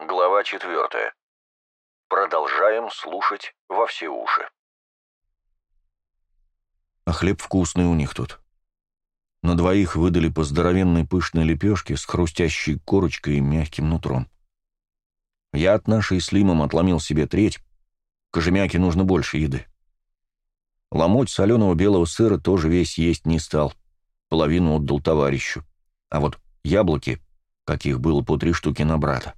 Глава четвертая. Продолжаем слушать во все уши. А хлеб вкусный у них тут. На двоих выдали по здоровенной пышной лепешке с хрустящей корочкой и мягким нутром. Я от нашей с Лимом отломил себе треть, кожемяке нужно больше еды. Ломоть соленого белого сыра тоже весь есть не стал, половину отдал товарищу. А вот яблоки, каких было по три штуки на брата,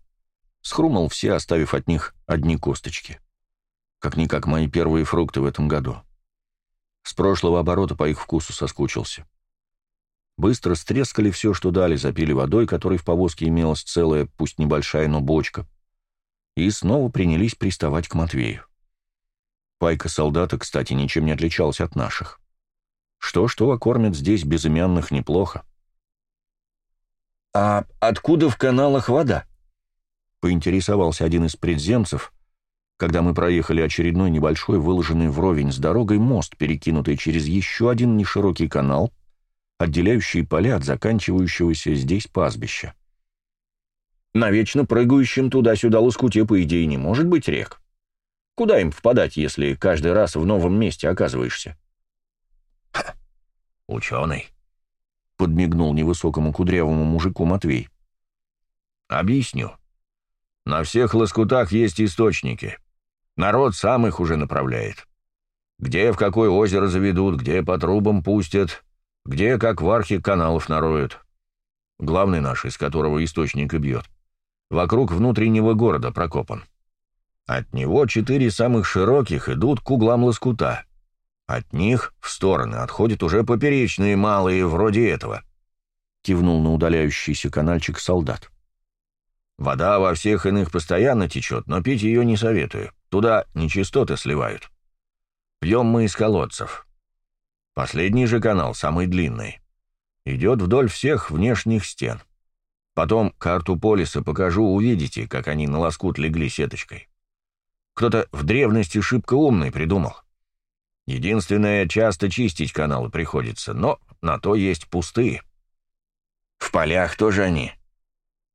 схрумал все, оставив от них одни косточки. Как-никак мои первые фрукты в этом году. С прошлого оборота по их вкусу соскучился. Быстро стрескали все, что дали, запили водой, которой в повозке имелась целая, пусть небольшая, но бочка, и снова принялись приставать к Матвею. Пайка солдата, кстати, ничем не отличалась от наших. Что-что, а кормят здесь безымянных неплохо. «А откуда в каналах вода?» — поинтересовался один из предземцев, когда мы проехали очередной небольшой, выложенный вровень с дорогой мост, перекинутый через еще один неширокий канал, отделяющий поля от заканчивающегося здесь пастбища. На вечно прыгающем туда-сюда лоскуте, по идее, не может быть рек. Куда им впадать, если каждый раз в новом месте оказываешься? Ха, ученый, — подмигнул невысокому кудрявому мужику Матвей. Объясню. На всех лоскутах есть источники. Народ сам их уже направляет. Где в какое озеро заведут, где по трубам пустят, где как в архе каналов нароют. Главный наш, из которого источник и бьет, вокруг внутреннего города прокопан. От него четыре самых широких идут к углам лоскута. От них в стороны отходят уже поперечные малые, вроде этого. Кивнул на удаляющийся канальчик солдат. Вода во всех иных постоянно течет, но пить ее не советую. Туда нечистоты сливают. Пьем мы из колодцев. Последний же канал, самый длинный, идет вдоль всех внешних стен. Потом карту полиса покажу, увидите, как они на лоскут легли сеточкой. Кто-то в древности шибко умный придумал. Единственное, часто чистить каналы приходится, но на то есть пустые. В полях тоже они.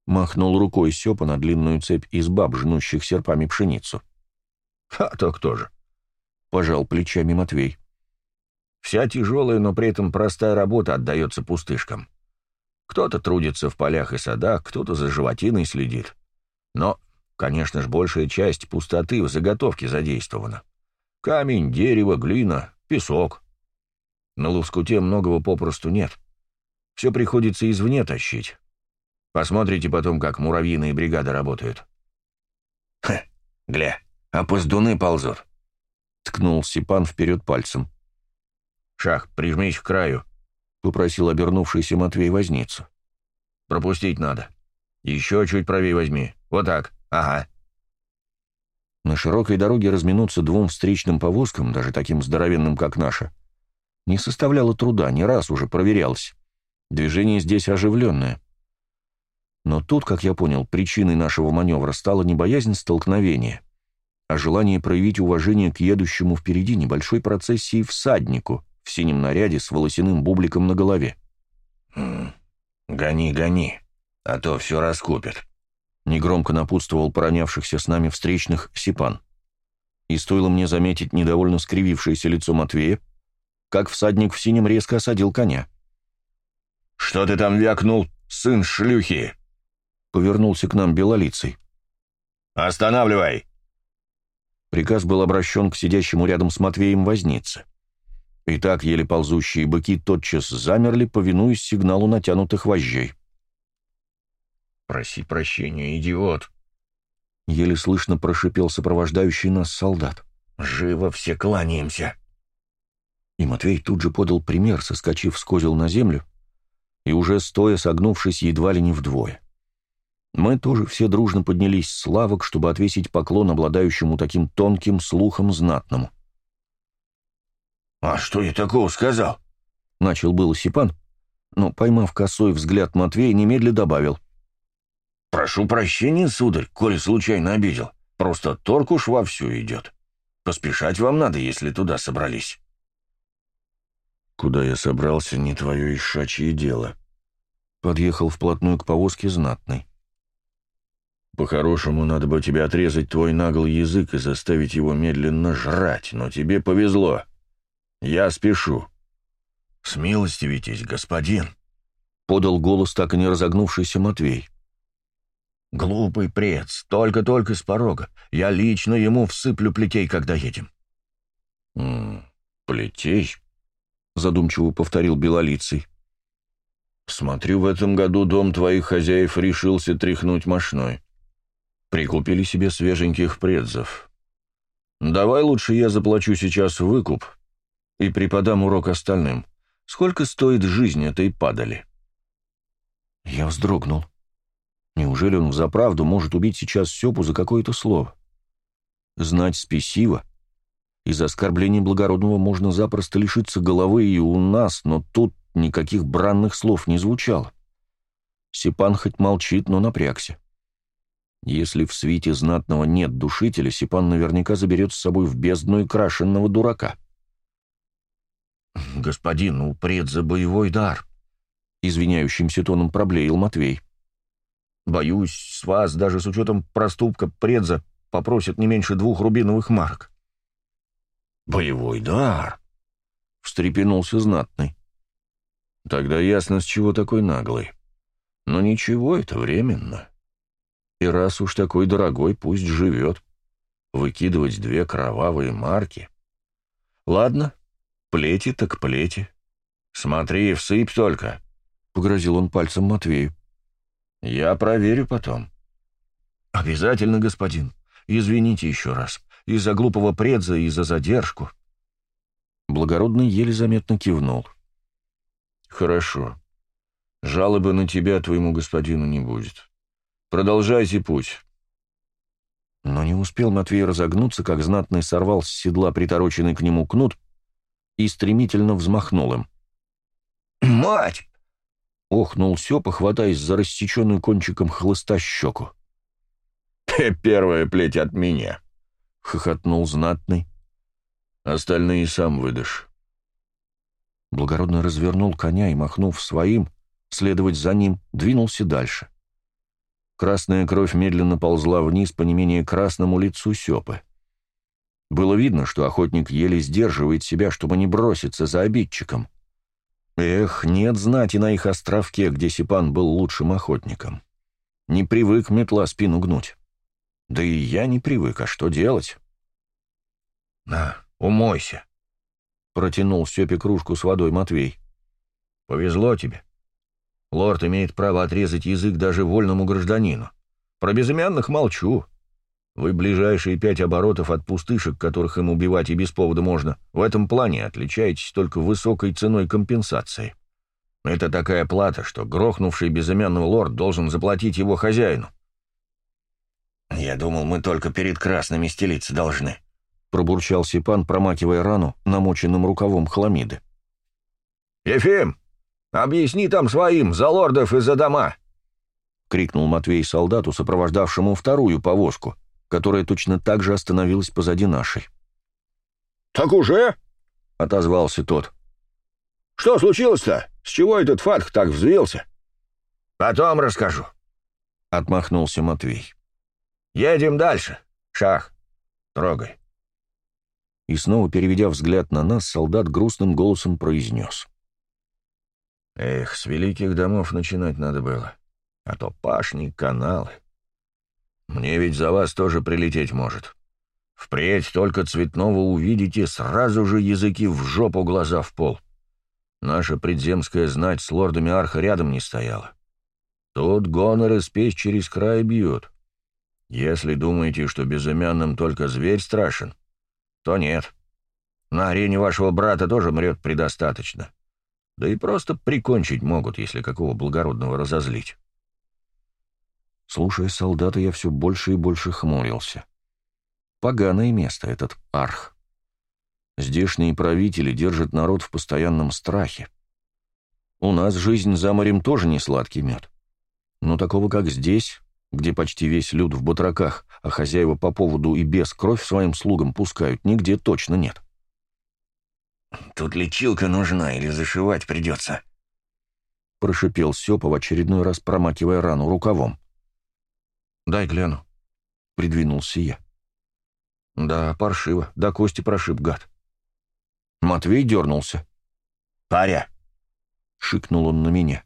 Махнул рукой Сёпа на длинную цепь из баб, жнущих серпами пшеницу. А то кто же? Пожал плечами Матвей. Вся тяжелая, но при этом простая работа отдается пустышкам. Кто-то трудится в полях и садах, кто-то за животиной следит. Но, конечно же, большая часть пустоты в заготовке задействована. Камень, дерево, глина, песок. На лоскуте многого попросту нет. Все приходится извне тащить. Посмотрите потом, как муравьиные бригады работают. «Хе, гля, а поздуны ползут», — ткнул Сипан вперед пальцем. «Шах, прижмись к краю», — попросил обернувшийся Матвей возницу. «Пропустить надо. Еще чуть правее возьми. Вот так. Ага». На широкой дороге разминуться двум встречным повозкам, даже таким здоровенным, как наша, не составляло труда, не раз уже проверялось. Движение здесь оживленное. Но тут, как я понял, причиной нашего маневра стала не боязнь столкновения, а желание проявить уважение к едущему впереди небольшой процессии всаднику, в синем наряде с волосяным бубликом на голове. «Гони, гони, а то все раскупят», — негромко напутствовал поронявшихся с нами встречных Сипан. И стоило мне заметить недовольно скривившееся лицо Матвея, как всадник в синем резко осадил коня. «Что ты там вякнул, сын шлюхи?» Повернулся к нам белолицей. «Останавливай!» Приказ был обращен к сидящему рядом с Матвеем вознице. И так еле ползущие быки тотчас замерли, повинуясь сигналу натянутых вожжей. «Проси прощения, идиот!» Еле слышно прошипел сопровождающий нас солдат. «Живо все кланяемся!» И Матвей тут же подал пример, соскочив с козел на землю и уже стоя согнувшись едва ли не вдвое. Мы тоже все дружно поднялись с лавок, чтобы отвесить поклон обладающему таким тонким слухом знатному. «А что я такого сказал?» — начал был Сипан, но, поймав косой взгляд Матвея, немедля добавил. «Прошу прощения, сударь, коли случайно обидел. Просто торг уж вовсю идет. Поспешать вам надо, если туда собрались». «Куда я собрался, не твое ишачье дело», — подъехал вплотную к повозке знатный. По-хорошему, надо бы тебе отрезать твой наглый язык и заставить его медленно жрать, но тебе повезло. Я спешу». «Смилостивитесь, господин», — подал голос так и не разогнувшийся Матвей. «Глупый прец, только-только с порога. Я лично ему всыплю плетей, когда едем». «М -м, «Плетей?» — задумчиво повторил Белолицый. «Смотрю, в этом году дом твоих хозяев решился тряхнуть мошной. Прикупили себе свеженьких предзов. Давай лучше я заплачу сейчас выкуп и преподам урок остальным. Сколько стоит жизнь этой падали?» Я вздрогнул. Неужели он взаправду может убить сейчас Сёпу за какое-то слово? Знать спесиво. Из оскорбления благородного можно запросто лишиться головы и у нас, но тут никаких бранных слов не звучало. Сипан хоть молчит, но напрягся. Если в свите знатного нет душителя, Сипан наверняка заберет с собой в бездну и крашенного дурака. «Господин, упред за боевой дар», — извиняющимся тоном проблеял Матвей. Боюсь, с вас, даже с учетом проступка предза, попросят не меньше двух рубиновых марок. «Боевой дар!» — встрепенулся знатный. «Тогда ясно, с чего такой наглый. Но ничего, это временно. И раз уж такой дорогой, пусть живет. Выкидывать две кровавые марки. Ладно, плети так плети. Смотри, всыпь только!» — погрозил он пальцем Матвею. Я проверю потом. Обязательно, господин. Извините еще раз. Из-за глупого предза и за задержку. Благородный еле заметно кивнул. Хорошо. Жалобы на тебя твоему господину не будет. Продолжайте путь. Но не успел Матвей разогнуться, как знатный сорвал с седла притороченный к нему кнут и стремительно взмахнул им. «Мать!» — охнул Сёпа, хватаясь за рассеченную кончиком хлыста щеку. «Первая плеть от меня», — хохотнул знатный. «Остальные сам выдашь». Благородно развернул коня и, махнув своим, следовать за ним, двинулся дальше. Красная кровь медленно ползла вниз по не менее красному лицу Сёпы. Было видно, что охотник еле сдерживает себя, чтобы не броситься за обидчиком. Эх, нет знати на их островке, где Сипан был лучшим охотником. Не привык метла спину гнуть. Да и я не привык, а что делать? «На, умойся», — протянул Степе кружку с водой Матвей. «Повезло тебе. Лорд имеет право отрезать язык даже вольному гражданину. Про безымянных молчу. Вы ближайшие пять оборотов от пустышек, которых им убивать и без повода можно, в этом плане отличаетесь только высокой ценой компенсации. Это такая плата, что грохнувший безымянный лорд должен заплатить его хозяину. «Я думал, мы только перед красными стелиться должны», — пробурчал Сипан, промакивая рану намоченным рукавом хламиды. «Ефим, объясни там своим, за лордов и за дома!» — крикнул Матвей солдату, сопровождавшему вторую повозку — которая точно так же остановилась позади нашей. «Так уже?» — отозвался тот. «Что случилось-то? С чего этот фатх так взвился?» «Потом расскажу», — отмахнулся Матвей. «Едем дальше. Шах, трогай». И снова, переведя взгляд на нас, солдат грустным голосом произнес. «Эх, с великих домов начинать надо было, а то пашни, каналы». Мне ведь за вас тоже прилететь может. Впредь только цветного увидите, сразу же языки в жопу, глаза в пол. Наша предземская знать с лордами Арха рядом не стояла. Тут гонор и спесь через край бьют. Если думаете, что безымянным только зверь страшен, то нет. На арене вашего брата тоже мрет предостаточно. Да и просто прикончить могут, если какого благородного разозлить. Слушая солдата, я все больше и больше хмурился. Поганое место этот арх. Здешние правители держат народ в постоянном страхе. У нас жизнь за морем тоже не сладкий мед. Но такого, как здесь, где почти весь люд в батраках, а хозяева по поводу и без кровь своим слугам пускают, нигде точно нет. «Тут лечилка нужна или зашивать придется?» Прошипел Сёпа в очередной раз, промакивая рану рукавом. «Дай гляну», — придвинулся я. «Да, паршиво, до кости прошиб, гад». Матвей дернулся. «Паря!» — шикнул он на меня.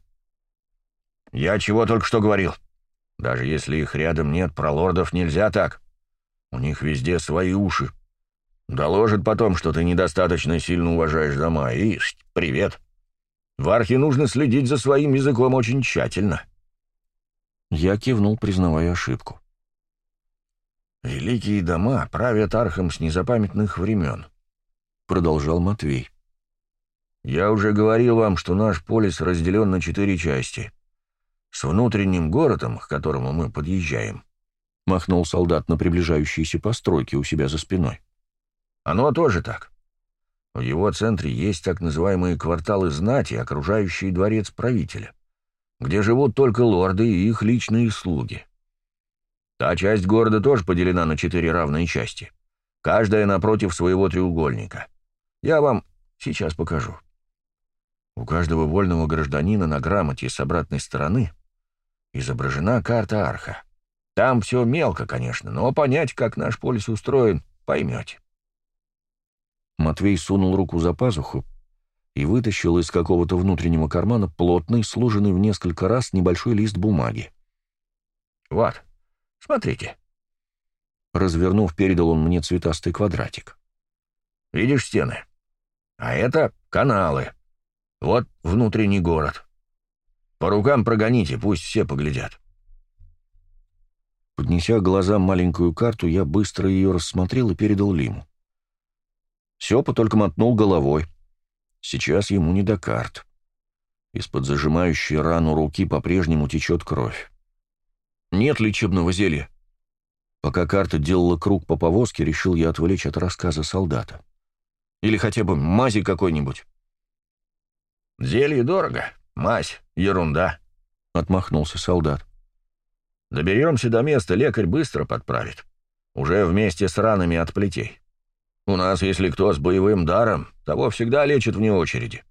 «Я чего только что говорил. Даже если их рядом нет, про лордов нельзя так. У них везде свои уши. Доложит потом, что ты недостаточно сильно уважаешь дома, и привет. В архе нужно следить за своим языком очень тщательно». Я кивнул, признавая ошибку. «Великие дома правят архом с незапамятных времен», — продолжал Матвей. «Я уже говорил вам, что наш полис разделен на четыре части. С внутренним городом, к которому мы подъезжаем, — махнул солдат на приближающиеся постройки у себя за спиной. Оно тоже так. В его центре есть так называемые кварталы знати, окружающие дворец правителя где живут только лорды и их личные слуги. Та часть города тоже поделена на четыре равные части, каждая напротив своего треугольника. Я вам сейчас покажу. У каждого вольного гражданина на грамоте с обратной стороны изображена карта Арха. Там все мелко, конечно, но понять, как наш полис устроен, поймете. Матвей сунул руку за пазуху и вытащил из какого-то внутреннего кармана плотный, сложенный в несколько раз небольшой лист бумаги. «Вот, смотрите». Развернув, передал он мне цветастый квадратик. «Видишь стены? А это каналы. Вот внутренний город. По рукам прогоните, пусть все поглядят». Поднеся глазам маленькую карту, я быстро ее рассмотрел и передал Лиму. Сёпа только мотнул головой — Сейчас ему не до карт. Из-под зажимающей рану руки по-прежнему течет кровь. Нет лечебного зелья. Пока карта делала круг по повозке, решил я отвлечь от рассказа солдата. Или хотя бы мази какой-нибудь. «Зелье дорого, мазь — ерунда», — отмахнулся солдат. «Доберемся до места, лекарь быстро подправит. Уже вместе с ранами от плетей. У нас, если кто с боевым даром, того всегда лечат вне очереди».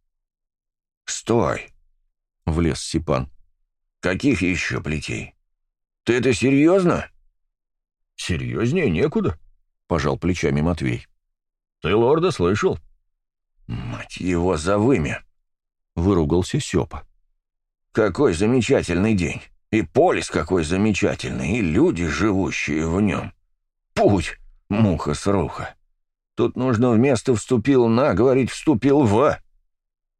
«Стой!» — влез Сипан. «Каких еще плетей? Ты это серьезно?» «Серьезнее некуда», — пожал плечами Матвей. «Ты лорда слышал?» «Мать его за вымя!» — выругался Сёпа. «Какой замечательный день! И полис какой замечательный, и люди, живущие в нем! Путь, муха-сруха!» Тут нужно вместо «вступил на» говорить «вступил в».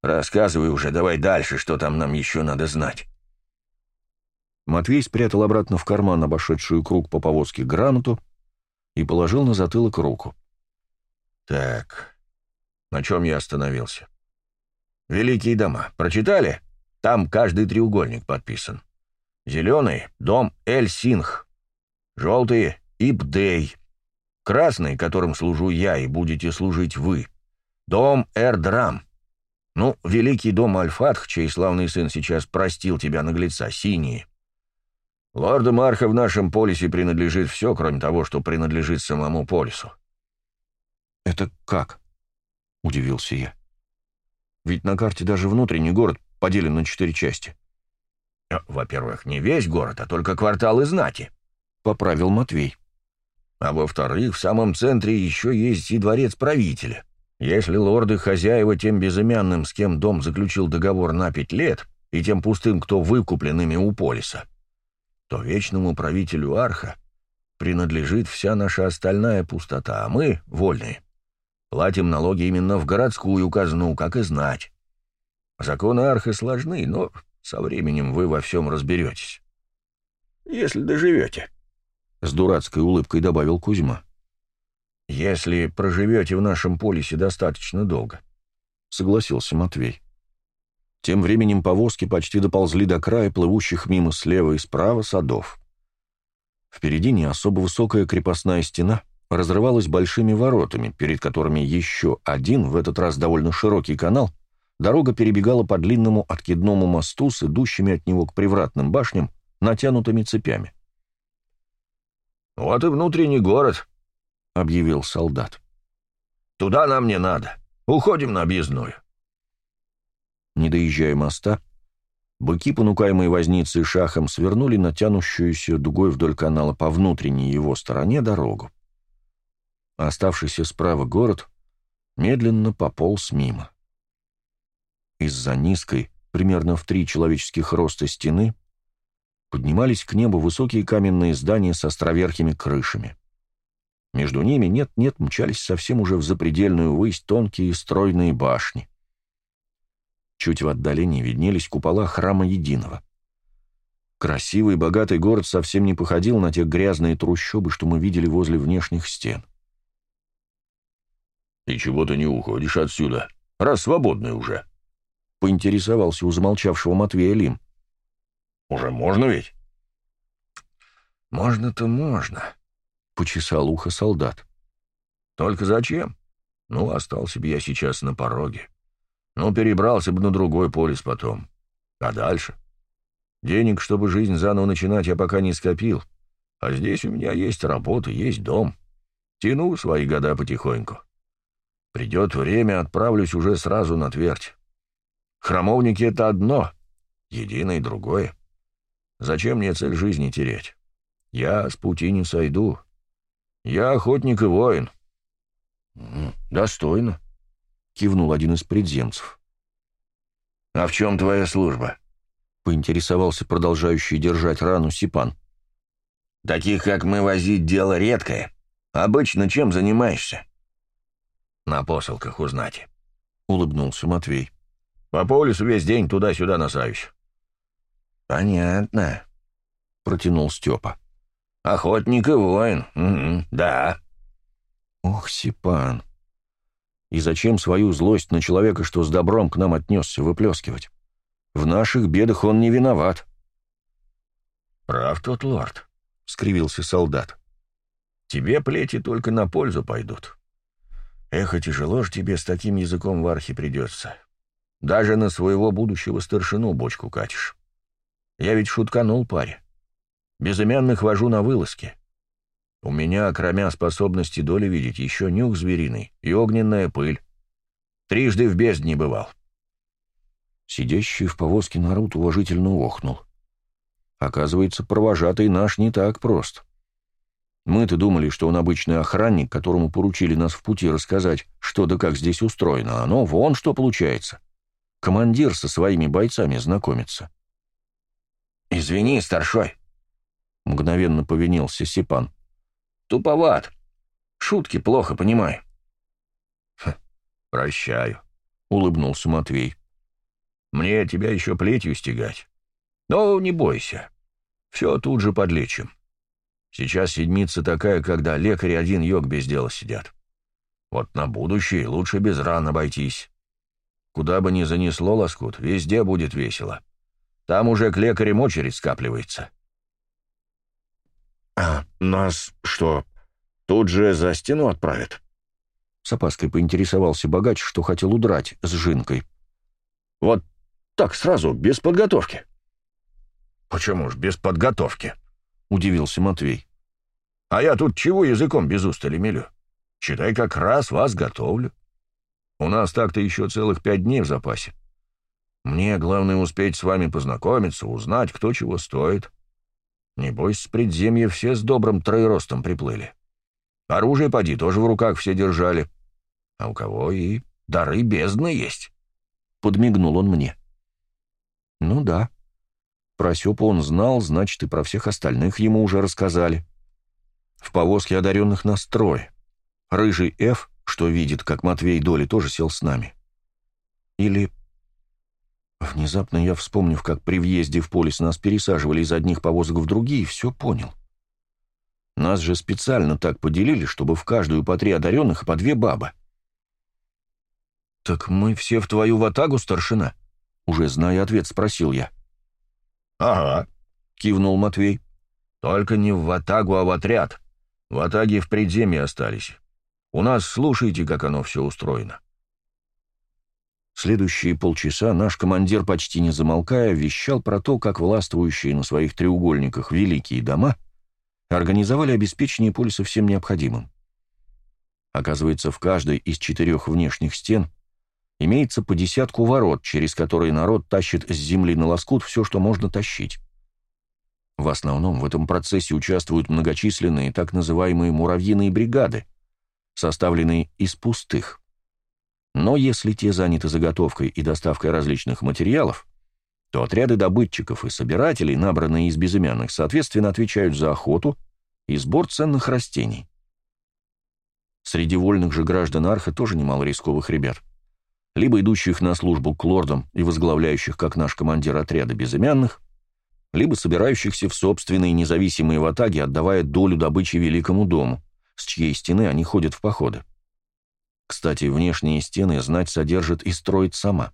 Рассказывай уже, давай дальше, что там нам еще надо знать. Матвей спрятал обратно в карман обошедшую круг по повозке грамоту и положил на затылок руку. Так, на чем я остановился? Великие дома. Прочитали? Там каждый треугольник подписан. Зеленый — дом Эль-Синх. Желтый — Ибдей. Красный, которым служу я и будете служить вы. Дом Эрдрам. Ну, великий дом Альфатх, чей славный сын сейчас простил тебя, наглеца, синие. Лорду Марха в нашем полисе принадлежит все, кроме того, что принадлежит самому полису. «Это как?» — удивился я. «Ведь на карте даже внутренний город поделен на четыре части». «Во-первых, не весь город, а только кварталы знати», — поправил Матвей. А во-вторых, в самом центре еще есть и дворец правителя. Если лорды-хозяева тем безымянным, с кем дом заключил договор на пять лет, и тем пустым, кто выкуплен ими у полиса, то вечному правителю Арха принадлежит вся наша остальная пустота, а мы, вольные, платим налоги именно в городскую казну, как и знать. Законы Арха сложны, но со временем вы во всем разберетесь. Если доживете. — с дурацкой улыбкой добавил Кузьма. «Если проживете в нашем полисе достаточно долго», — согласился Матвей. Тем временем повозки почти доползли до края плывущих мимо слева и справа садов. Впереди не особо высокая крепостная стена разрывалась большими воротами, перед которыми еще один, в этот раз довольно широкий канал, дорога перебегала по длинному откидному мосту с идущими от него к привратным башням, натянутыми цепями. «Вот и внутренний город», — объявил солдат. «Туда нам не надо. Уходим на объездную». Не доезжая моста, Быки, понукаемые возницей шахом, свернули на тянущуюся дугой вдоль канала по внутренней его стороне дорогу. Оставшийся справа город медленно пополз мимо. Из-за низкой, примерно в три человеческих роста стены, поднимались к небу высокие каменные здания с островерхими крышами. Между ними нет-нет мчались совсем уже в запредельную высь тонкие стройные башни. Чуть в отдалении виднелись купола храма Единого. Красивый богатый город совсем не походил на те грязные трущобы, что мы видели возле внешних стен. «И чего ты не уходишь отсюда, раз свободный уже?» — поинтересовался у замолчавшего Матвея Лим. «Уже можно ведь?» «Можно-то можно», — почесал ухо солдат. «Только зачем? Ну, остался бы я сейчас на пороге. Ну, перебрался бы на другой полис потом. А дальше? Денег, чтобы жизнь заново начинать, я пока не скопил. А здесь у меня есть работа, есть дом. Тяну свои года потихоньку. Придет время, отправлюсь уже сразу на твердь. Храмовники — это одно, единое другое. Зачем мне цель жизни терять? Я с пути не сойду. Я охотник и воин. Достойно, — кивнул один из предземцев. А в чем твоя служба? — поинтересовался продолжающий держать рану Сипан. Таких, как мы, возить дело редкое. Обычно чем занимаешься? На посылках узнать, — улыбнулся Матвей. По полюсу весь день туда-сюда носаюсь. «Понятно», — протянул Степа. «Охотник и воин, угу, да». «Ох, Сипан, и зачем свою злость на человека, что с добром к нам отнесся, выплескивать? В наших бедах он не виноват». «Прав тот лорд», — скривился солдат. «Тебе плети только на пользу пойдут. Эх, и тяжело ж тебе с таким языком в архе придется. Даже на своего будущего старшину бочку катишь. Я ведь шутканул паре. Безымянных вожу на вылазке. У меня, кроме способности доли видеть, еще нюх звериный и огненная пыль. Трижды в бездне бывал. Сидящий в повозке народ уважительно охнул. Оказывается, провожатый наш не так прост. Мы-то думали, что он обычный охранник, которому поручили нас в пути рассказать, что да как здесь устроено, а оно вон что получается. Командир со своими бойцами знакомится. «Извини, старшой», — мгновенно повинился Сипан. «Туповат. Шутки плохо понимаю». Хм, «Прощаю», — улыбнулся Матвей. «Мне тебя еще плетью стегать. Но не бойся. Все тут же подлечим. Сейчас седмица такая, когда лекари один йог без дела сидят. Вот на будущее лучше без ран обойтись. Куда бы ни занесло лоскут, везде будет весело. Там уже к лекарям очередь скапливается. «А нас что, тут же за стену отправят?» С опаской поинтересовался богач, что хотел удрать с жинкой. «Вот так сразу, без подготовки». «Почему ж без подготовки?» — удивился Матвей. «А я тут чего языком без устали мелю? Считай, как раз вас готовлю. У нас так-то еще целых пять дней в запасе. Мне главное успеть с вами познакомиться, узнать, кто чего стоит. Небось, с предземья все с добрым троеростом приплыли. Оружие, поди, тоже в руках все держали. А у кого и дары бездны есть. Подмигнул он мне. Ну да. Про Сёпу он знал, значит, и про всех остальных ему уже рассказали. В повозке одаренных настрой. Рыжий Ф, что видит, как Матвей Доли, тоже сел с нами. Или Внезапно я, вспомнив, как при въезде в полис нас пересаживали из одних повозок в другие, все понял. Нас же специально так поделили, чтобы в каждую по три одаренных и по две бабы. «Так мы все в твою ватагу, старшина?» Уже зная ответ, спросил я. «Ага», — кивнул Матвей. «Только не в ватагу, а в отряд. В атаге в предземье остались. У нас слушайте, как оно все устроено. Следующие полчаса наш командир, почти не замолкая, вещал про то, как властвующие на своих треугольниках великие дома организовали обеспечение полиса всем необходимым. Оказывается, в каждой из четырех внешних стен имеется по десятку ворот, через которые народ тащит с земли на лоскут все, что можно тащить. В основном в этом процессе участвуют многочисленные так называемые муравьиные бригады, составленные из пустых. Но если те заняты заготовкой и доставкой различных материалов, то отряды добытчиков и собирателей, набранные из безымянных, соответственно, отвечают за охоту и сбор ценных растений. Среди вольных же граждан Арха тоже немало рисковых ребят. Либо идущих на службу к лордам и возглавляющих, как наш командир отряда безымянных, либо собирающихся в собственные независимые ватаги, отдавая долю добычи великому дому, с чьей стены они ходят в походы. Кстати, внешние стены знать содержит и строит сама.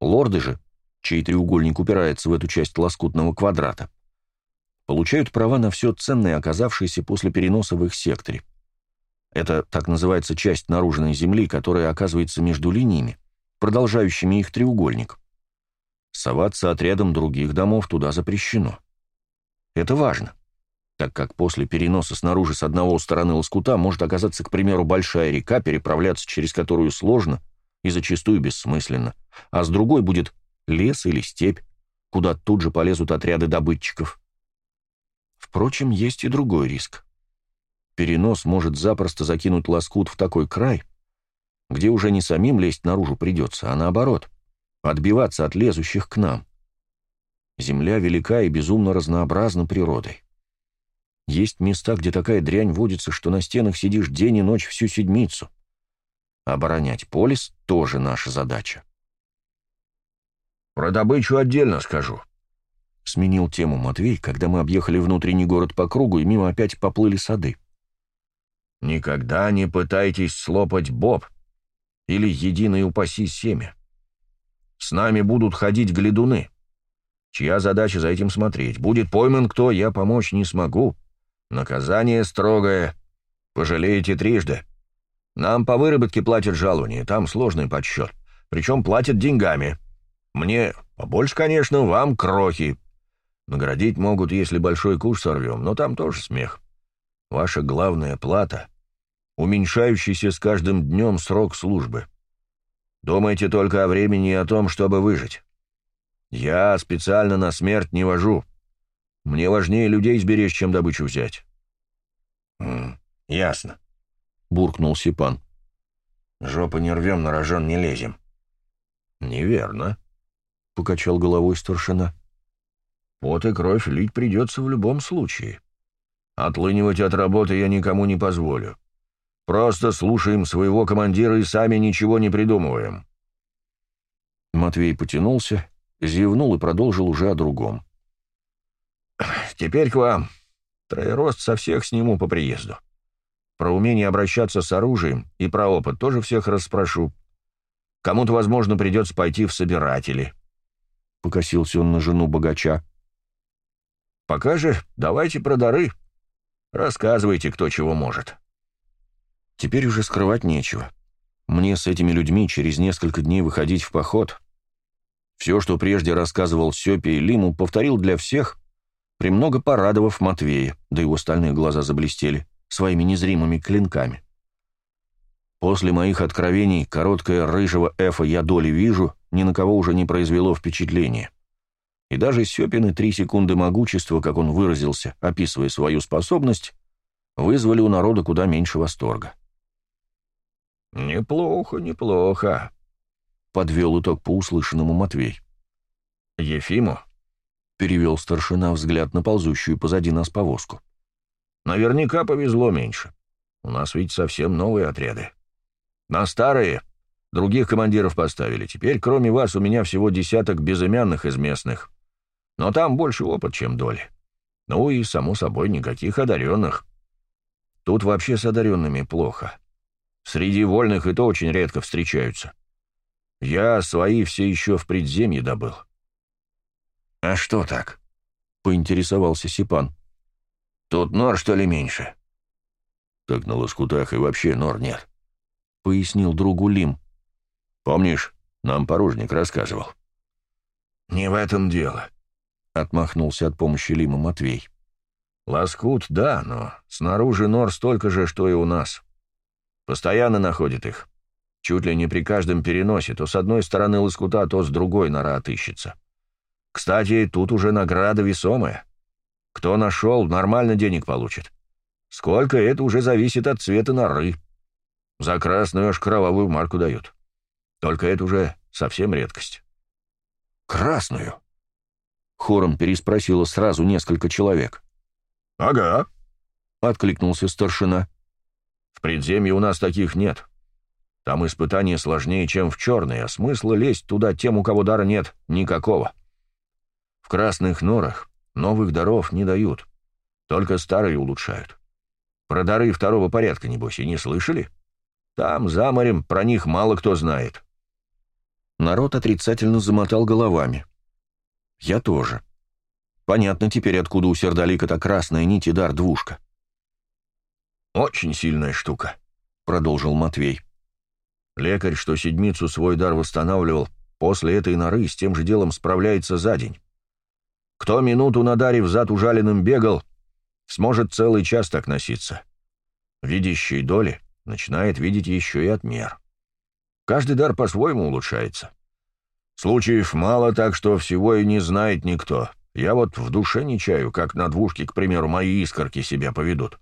Лорды же, чей треугольник упирается в эту часть лоскутного квадрата, получают права на все ценное, оказавшееся после переноса в их секторе. Это так называется часть наружной земли, которая оказывается между линиями, продолжающими их треугольник. Соваться отрядом других домов туда запрещено. Это важно, так как после переноса снаружи с одного стороны лоскута может оказаться, к примеру, большая река, переправляться через которую сложно и зачастую бессмысленно, а с другой будет лес или степь, куда тут же полезут отряды добытчиков. Впрочем, есть и другой риск. Перенос может запросто закинуть лоскут в такой край, где уже не самим лезть наружу придется, а наоборот — отбиваться от лезущих к нам. Земля велика и безумно разнообразна природой. Есть места, где такая дрянь водится, что на стенах сидишь день и ночь всю седмицу. Оборонять полис — тоже наша задача. «Про добычу отдельно скажу», — сменил тему Матвей, когда мы объехали внутренний город по кругу и мимо опять поплыли сады. «Никогда не пытайтесь слопать боб или единый упаси семя. С нами будут ходить глядуны. Чья задача за этим смотреть? Будет пойман кто, я помочь не смогу. Наказание строгое. Пожалеете трижды. Нам по выработке платят жалование, там сложный подсчет. Причем платят деньгами. Мне побольше, конечно, вам крохи. Наградить могут, если большой куш сорвем, но там тоже смех. Ваша главная плата — уменьшающийся с каждым днем срок службы. Думайте только о времени и о том, чтобы выжить. Я специально на смерть не вожу. Мне важнее людей сберечь, чем добычу взять». «М ясно», — буркнул Сипан. «Жопы не рвем, на рожон не лезем». «Неверно», — покачал головой старшина. «Пот и кровь лить придется в любом случае. Отлынивать от работы я никому не позволю. Просто слушаем своего командира и сами ничего не придумываем». Матвей потянулся, зевнул и продолжил уже о другом. «Теперь к вам. Троерост со всех сниму по приезду. Про умение обращаться с оружием и про опыт тоже всех расспрошу. Кому-то, возможно, придется пойти в собиратели». Покосился он на жену богача. «Пока же давайте про дары. Рассказывайте, кто чего может». Теперь уже скрывать нечего. Мне с этими людьми через несколько дней выходить в поход. Все, что прежде рассказывал Сёпе и Лиму, повторил для всех, премного порадовав Матвея, да его стальные глаза заблестели, своими незримыми клинками. После моих откровений короткое рыжего эфа «я доли вижу» ни на кого уже не произвело впечатления. И даже Сёпины три секунды могущества, как он выразился, описывая свою способность, вызвали у народа куда меньше восторга. «Неплохо, неплохо», — подвел итог по услышанному Матвей. «Ефиму?» — перевел старшина взгляд на ползущую позади нас повозку. «Наверняка повезло меньше. У нас ведь совсем новые отряды. На старые других командиров поставили. Теперь, кроме вас, у меня всего десяток безымянных из местных. Но там больше опыт, чем доли. Ну и, само собой, никаких одаренных. Тут вообще с одаренными плохо. Среди вольных и то очень редко встречаются. Я свои все еще в предземье добыл. «А что так?» — поинтересовался Сипан. «Тут нор, что ли, меньше?» «Так на лоскутах и вообще нор нет», — пояснил другу Лим. «Помнишь, нам порожник рассказывал?» «Не в этом дело», — отмахнулся от помощи Лима Матвей. «Лоскут, да, но снаружи нор столько же, что и у нас. Постоянно находит их. Чуть ли не при каждом переносе, то с одной стороны лоскута, то с другой нора отыщется. Кстати, тут уже награда весомая. Кто нашел, нормально денег получит. Сколько, это уже зависит от цвета норы. За красную аж кровавую марку дают. Только это уже совсем редкость. «Красную?» — хором переспросило сразу несколько человек. «Ага», — откликнулся старшина. «В предземье у нас таких нет. Там испытания сложнее, чем в черной, а смысла лезть туда тем, у кого дара нет, никакого. В красных норах новых даров не дают, только старые улучшают. Про дары второго порядка, небось, и не слышали? Там, за морем, про них мало кто знает». Народ отрицательно замотал головами. Я тоже. Понятно теперь, откуда у сердолика-то красная нить и дар двушка. «Очень сильная штука», — продолжил Матвей. Лекарь, что седмицу свой дар восстанавливал, после этой норы с тем же делом справляется за день. Кто минуту на даре взад ужаленным бегал, сможет целый час так носиться. Видящий доли начинает видеть еще и отмер. Каждый дар по-своему улучшается. Случаев мало, так что всего и не знает никто. Я вот в душе не чаю, как на двушке, к примеру, мои искорки себя поведут.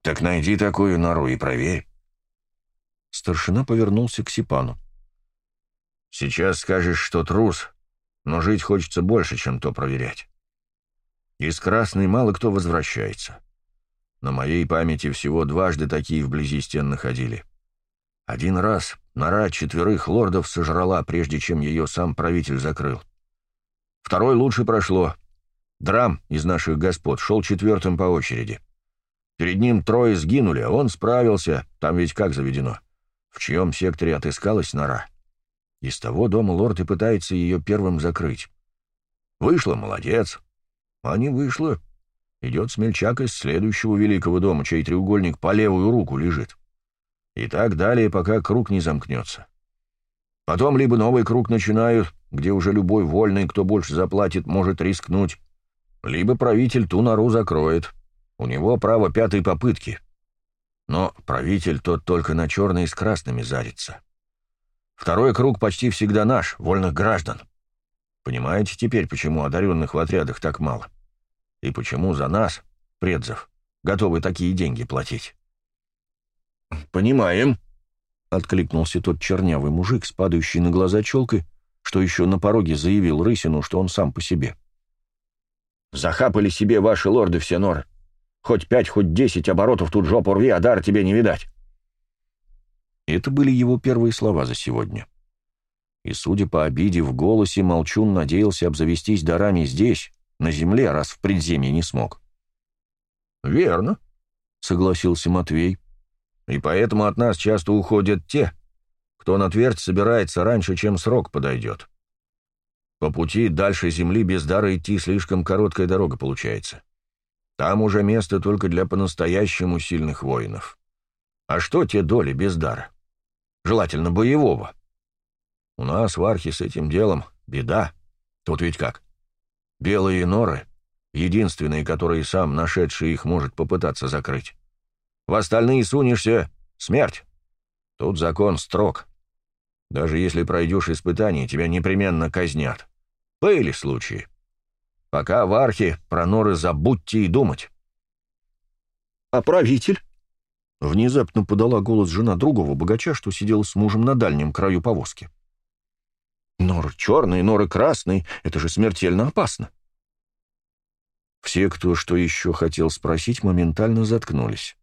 «Так найди такую нору и проверь». Старшина повернулся к Сипану. «Сейчас скажешь, что трус, но жить хочется больше, чем то проверять. Из Красной мало кто возвращается. На моей памяти всего дважды такие вблизи стен находили. Один раз нора четверых лордов сожрала, прежде чем ее сам правитель закрыл. Второй лучше прошло. Драм из наших господ шел четвертым по очереди. Перед ним трое сгинули, а он справился, там ведь как заведено — в чьем секторе отыскалась нора. Из того дома лорд и пытается ее первым закрыть. Вышло, молодец. А не вышло. Идет смельчак из следующего великого дома, чей треугольник по левую руку лежит. И так далее, пока круг не замкнется. Потом либо новый круг начинают, где уже любой вольный, кто больше заплатит, может рискнуть, либо правитель ту нору закроет. У него право пятой попытки — но правитель тот только на черный с красными зарится. Второй круг почти всегда наш, вольных граждан. Понимаете теперь, почему одаренных в отрядах так мало? И почему за нас, предзов, готовы такие деньги платить? «Понимаем», — откликнулся тот чернявый мужик с падающей на глаза челкой, что еще на пороге заявил Рысину, что он сам по себе. «Захапали себе ваши лорды все норы. Хоть пять, хоть десять оборотов тут жопу рви, а дар тебе не видать. Это были его первые слова за сегодня. И, судя по обиде в голосе, Молчун надеялся обзавестись дарами здесь, на земле, раз в предземье не смог. «Верно», — согласился Матвей. «И поэтому от нас часто уходят те, кто на твердь собирается раньше, чем срок подойдет. По пути дальше земли без дара идти слишком короткая дорога получается. Там уже место только для по-настоящему сильных воинов. А что те доли без дара? Желательно боевого. У нас в Архе с этим делом беда. Тут ведь как? Белые норы — единственные, которые сам нашедший их может попытаться закрыть. В остальные сунешься — смерть. Тут закон строг. Даже если пройдешь испытание, тебя непременно казнят. Были случаи. Пока в архе про норы забудьте и думать. «А правитель?» Внезапно подала голос жена другого богача, что сидел с мужем на дальнем краю повозки. «Норы черные, норы красные — это же смертельно опасно!» Все, кто что еще хотел спросить, моментально заткнулись.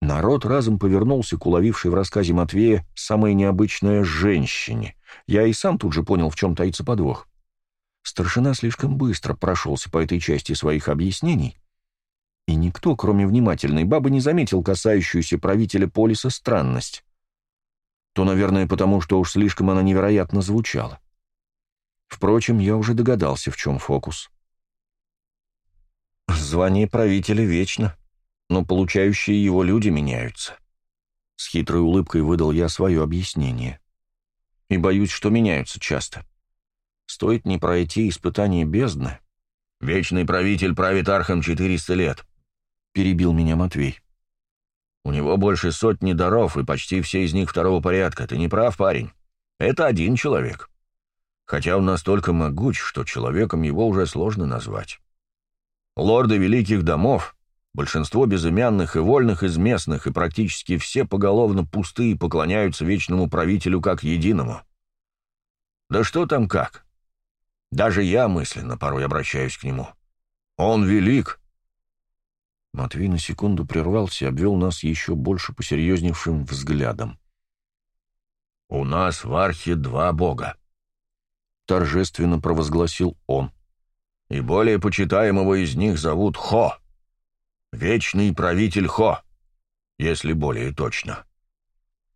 Народ разом повернулся к уловившей в рассказе Матвея самой необычной женщине. Я и сам тут же понял, в чем таится подвох. Старшина слишком быстро прошелся по этой части своих объяснений, и никто, кроме внимательной бабы, не заметил касающуюся правителя полиса странность. То, наверное, потому что уж слишком она невероятно звучала. Впрочем, я уже догадался, в чем фокус. Звание правителя вечно, но получающие его люди меняются. С хитрой улыбкой выдал я свое объяснение. И боюсь, что меняются часто. — Стоит не пройти испытание бездны. «Вечный правитель правит архом 400 лет», — перебил меня Матвей. У него больше сотни даров, и почти все из них второго порядка. Ты не прав, парень. Это один человек. Хотя он настолько могуч, что человеком его уже сложно назвать. Лорды великих домов, большинство безымянных и вольных из местных, и практически все поголовно пустые поклоняются вечному правителю как единому. Да что там как? Даже я мысленно порой обращаюсь к нему. Он велик, Матвей на секунду прервался и обвел нас еще больше посерьезневшим взглядом. «У нас в Архе два бога», — торжественно провозгласил он. «И более почитаемого из них зовут Хо. Вечный правитель Хо, если более точно».